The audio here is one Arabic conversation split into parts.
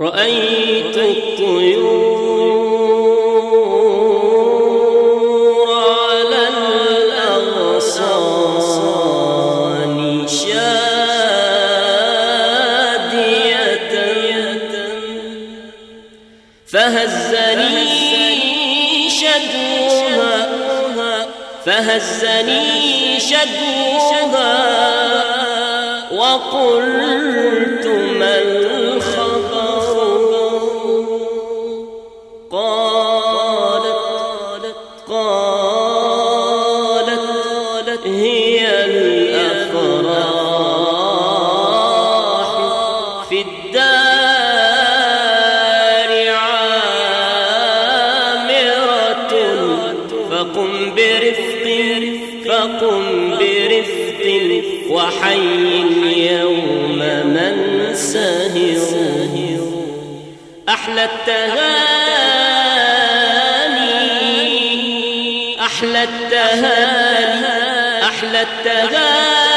رأيت الطيور على الأغصان شادية. فهزني شدوها فهزني شدوها. وقلت ما في الدار عامرة. فقم برفق فقم برفق وحي يوم من سهر. أحلى التهاني أحلى التهاني أحلى التهاني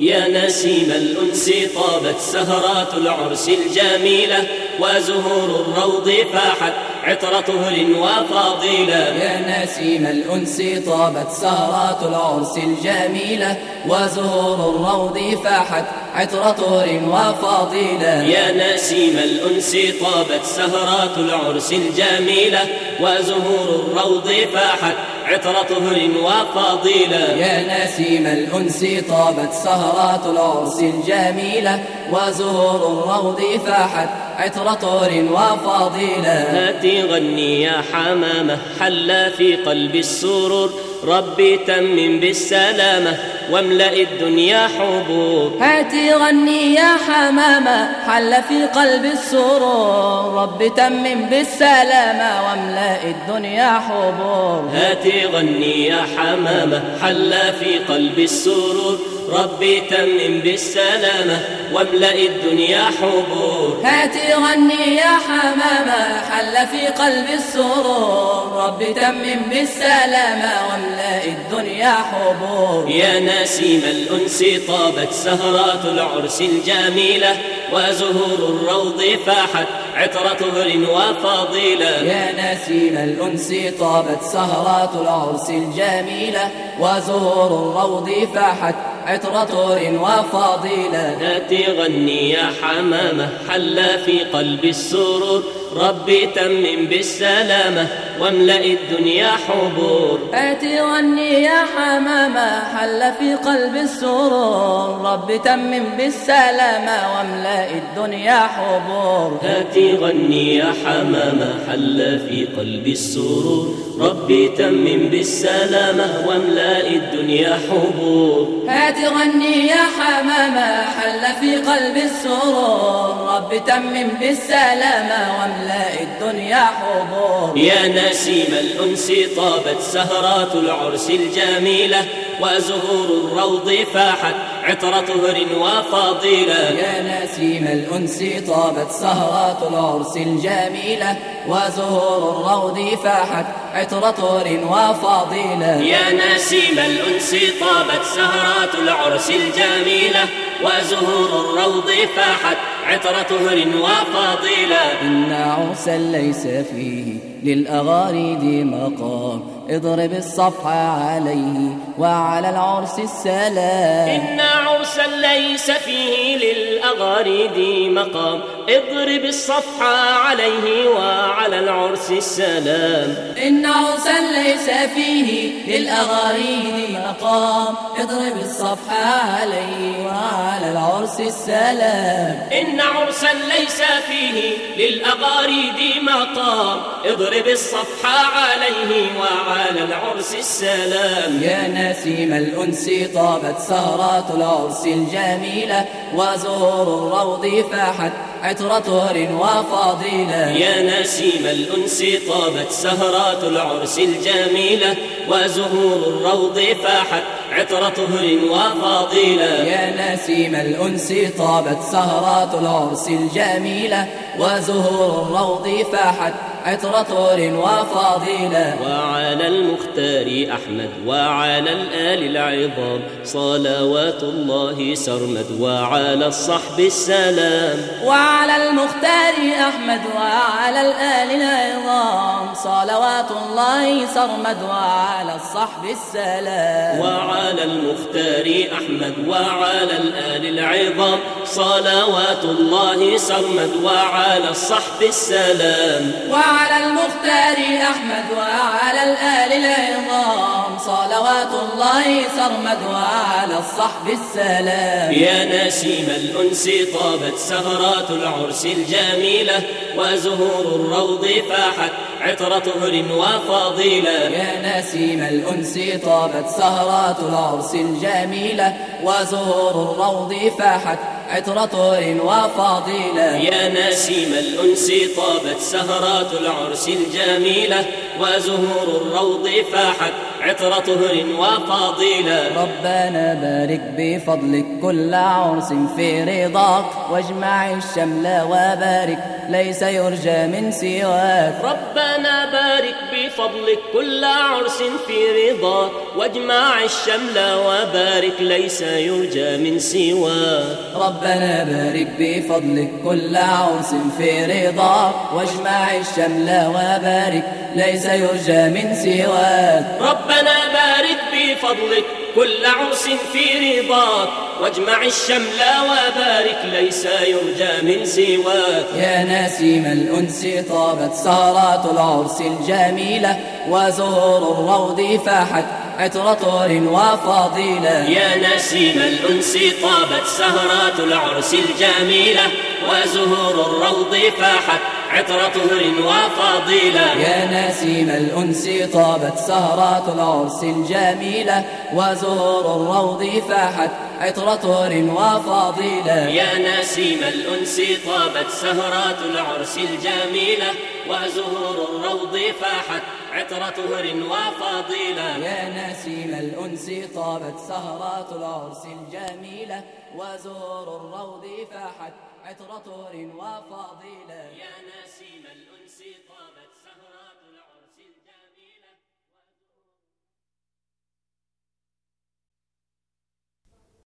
يا نسيم الأنس طابت سهرات العرس الجميلة وزهور الروض فاحت عطر طهر وفضيلة يا نسيم الأنس طابت سهرات العرس الجميلة وزهور الروض فاحت عطر طهر وفضيلة يا نسيم الأنس طابت سهرات العرس الجميلة وزهور الروض فاحت عطر طهر وفضيلة يا نسيم الأنس طابت سهرات العرس الجميلة وزهور الروض فاحت عطر طهر وفضيلة هاتي غني يا حمامة حل في قلبي السرور ربي تمم بالسلامة. واملأ الدنيا حبوب هاتي غني يا حمامة حل في قلب السرور. رب تمم بالسلامة واملأ الدنيا حبور هاتي غني يا حمامة حل في قلبي السرور. ربي تمم بالسلامة واملأ الدنيا حبور هاتي غني يا حمامة حل في قلب السرور. رب تمم بالسلامة واملأ الدنيا حبور يا نسيم الأنس طابت سهرات العرس الجميلة وزهور الروض فاحت عطر طهر وفضيلة يا نسيم الأنس طابت سهرات العرس الجميلة وزهور الروض فاحت عطر طهر وفضيلة هاتي غني يا حمامة حل في قلبي السرور ربي تمم بالسلامة. واملأ الدنيا حبور. آتي غني يا حمامة حل في قلب السرور. رب تمم بالسلامة واملأ الدنيا حبور. هاتي غني يا حمامة حل في قلبي السرور. ربي تمم بالسلامة واملأ الدنيا حبور. هاتي غني يا حمامة حل في قلب السرور. رب تمم بالسلامة واملأ الدنيا حبور. يا نسيم الأنس طابت سهرات العرس الجميلة وزهور الروض فاحت عطر طهر وفضيلة يا نسيم الأنس طابت سهرات العرس الجميلة وزهور الروض فاحت عطر طهر وفضيلة يا نسيم الأنس طابت سهرات العرس الجميلة وزهور الروض فاحت عطر طهر وفضيلة إن عرسا ليس فيه للأغاريد مقام اضرب الصفحة عليه وعلى العرس السلام. إن عرسا ليس فيه للأغاريد مقام. اضرب الصفحة عليه وعلى العرس السلام. إن عرسا ليس فيه للأغاريد مقام. اضرب الصفحة عليه وعلى العرس السلام. إن عرسا ليس فيه للأغاريد مقام. اضرب الصفحة عليه وعلى العرس السلام. يا نسيم الأنس طابت سهرات العرس الجميلة وزهور الروض فاحت عطر طهر وفضيلة يا نسيم الأنس طابت سهرات العرس الجميلة وزهور الروض فاحت عطر طهر وفضيلة يا نسيم الأنس طابت سهرات العرس الجميلة وزهور الروض فاحت عطر طور وفضيلة وعلى المختار أحمد وعلى الآل العظام صلوات الله سرمد وعلى الصحب السلام. وعلى المختار أحمد وعلى الآل العظام صلوات الله سرمد وعلى الصحب السلام. وعلى المختار أحمد وعلى الآل العظام صلوات الله سرمد وعلى الصحب السلام. وعلى المختار أحمد وعلى الآل العظام. صلوات الله سرمد وعلى الصحب السلام. يا نسيم الأنس طابت سهرات العرس الجميلة وزهور الروض فاحت عطر طهر وفضيلة يا نسيم الأنس طابت سهرات العرس الجميلة وزهور الروض فاحت عطر طهر وفضيلة يا نسيم الأنس طابت سهرات العرس الجميلة وزهور الروض فاحت عطر طهر وفضيلة ربنا بارك بفضلك كل عرس في رضاك. واجمع الشمل وبارك ليس يرجى من سواك. ربنا بارك بفضلك كل عرس في رضاك. واجمع الشمل وبارك ليس يرجى من سواك. ربنا بارك بفضلك كل عرس في رضاك. واجمع الشمل وبارك ليس يرجى من سواك. ربنا بارك بفضلك كل عرس في رضاك واجمع الشمل وبارك ليس يرجى من سواك. يا نسيم الأنس طابت سهرات العرس الجميلة وزهور الروض فاحت عطر طور وفضيلة يا نسيم الأنس طابت سهرات العرس الجميلة وزهور الروض فاحت عطر طهر وفضيلة. يا نسيم الأنس طابت سهرات العرس الجميلة وزهور الروض فاحت عطر طور وفضيلة. يا نسيم الأنس طابت سهرات العرس الجميلة وزهور الروض فاحت عطر طهر وفضيلة. يا نسيم الأنس طابت سهرات العرس الجميلة وزهور الروض فاحت عطر طهر وفضيلة. يا نسيم الأنس طابت